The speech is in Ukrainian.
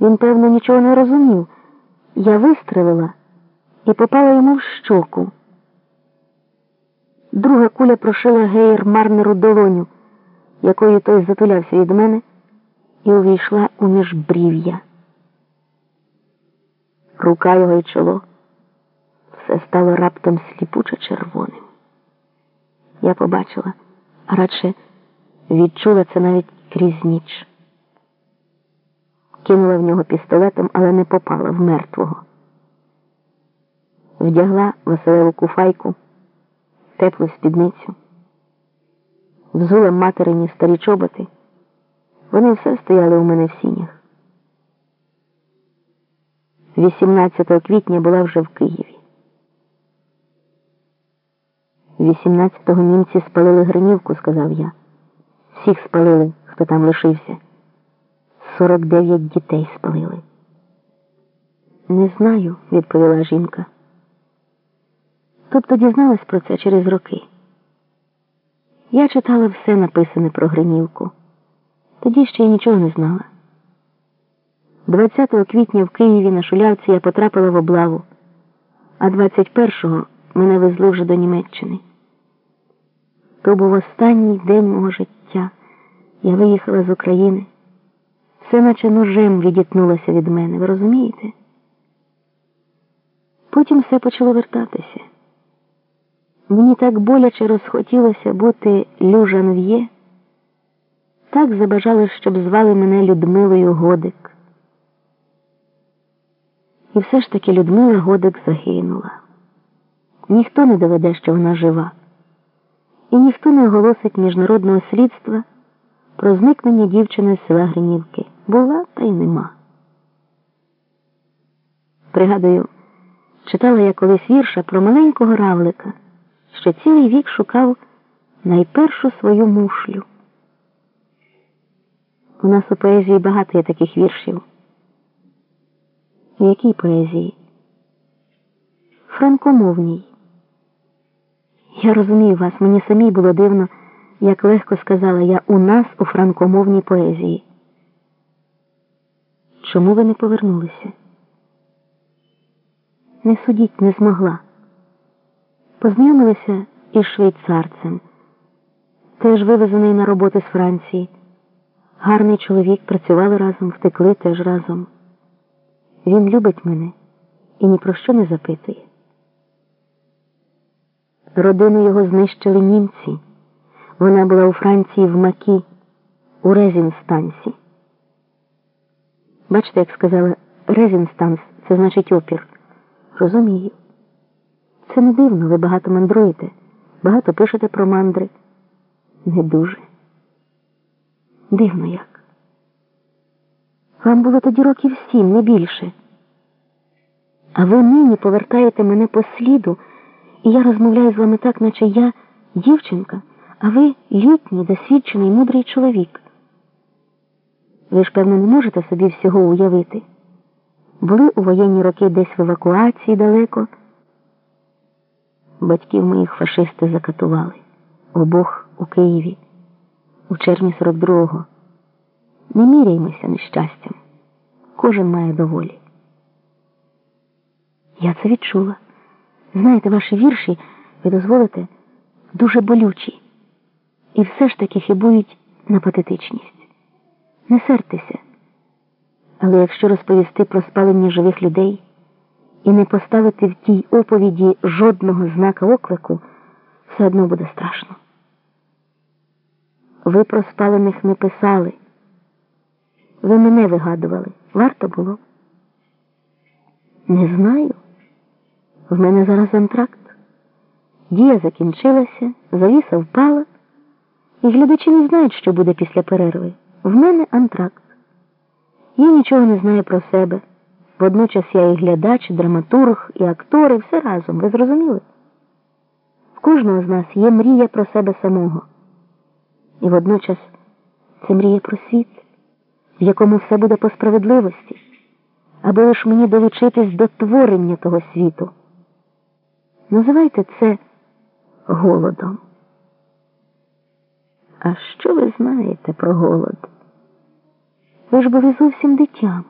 Він, певно, нічого не розумів. Я вистрелила і попала йому в щоку. Друга куля прошила геєр марнеру долоню, якою той затулявся від мене, і увійшла у міжбрів'я. Рука його й чоло все стало раптом сліпуче червоним. Я побачила, а радше відчула це навіть крізь ніч. Кинула в нього пістолетом, але не попала в мертвого. Вдягла Василеву куфайку, теплу спідницю, взула материні старі чоботи. Вони все стояли у мене в сінях. 18 квітня була вже в Києві. 18-го німці спалили Гринівку, сказав я. Всіх спалили, хто там лишився. 49 дітей спалили. Не знаю, відповіла жінка. Тобто дізналась про це через роки. Я читала все написане про Гринівку. Тоді ще й нічого не знала. 20 квітня в Києві на Шулявці я потрапила в облаву, а 21-го мене везли вже до Німеччини. То був останній день мого життя. Я виїхала з України. Все наче ножем відітнулося від мене, ви розумієте? Потім все почало вертатися. Мені так боляче розхотілося бути Люжанв'є, так забажали, щоб звали мене Людмилою Годик. І все ж таки Людмила Годик загинула. Ніхто не доведе, що вона жива, і ніхто не оголосить міжнародного слідства про зникнення дівчини з села Гринівки. Була та й нема. Пригадую, читала я колись вірша про маленького равлика, що цілий вік шукав найпершу свою мушлю. У нас у поезії багато є таких віршів. В якій поезії? Франкомовній. Я розумію вас, мені самій було дивно, як легко сказала я у нас у франкомовній поезії. Чому ви не повернулися? Не судіть, не змогла. Познайомилися із швейцарцем, теж вивезений на роботи з Франції. Гарний чоловік, працювали разом, втекли теж разом. Він любить мене і ні про що не запитує. Родину його знищили німці. Вона була у Франції в Макі, у Резистансі. Бачите, як сказала Резистанс, це значить опір. Розумію. Це не дивно, ви багато мандруєте, багато пишете про мандри. Не дуже. Дивно як. Вам було тоді років сім, не більше. А ви нині повертаєте мене по сліду, і я розмовляю з вами так, наче я дівчинка, а ви літній, досвідчений, мудрий чоловік. Ви ж, певно, не можете собі всього уявити. Були у воєнні роки десь в евакуації далеко. Батьків моїх фашисти закатували обох у Києві у червні 42-го. Не міряймося нещастям. Кожен має доволі. Я це відчула. Знаєте, ваші вірші, ви дозволите, дуже болючі. І все ж таки хибують на патетичність. Не сертеся. Але якщо розповісти про спалення живих людей і не поставити в тій оповіді жодного знака оклику, все одно буде страшно. Ви про спалених не писали. Ви мене вигадували. Варто було? Не знаю. В мене зараз антракт. Дія закінчилася, завіса впала, і глядачі не знають, що буде після перерви. В мене антракт. Я нічого не знаю про себе. Водночас я і глядач, і драматург, і актори, все разом. Ви зрозуміли? В кожного з нас є мрія про себе самого. І водночас це мрія про світ, в якому все буде по справедливості, аби лиш мені долучитись до творення того світу. Називайте це голодом. А що ви знаєте про голод? Ви ж були зовсім дитям.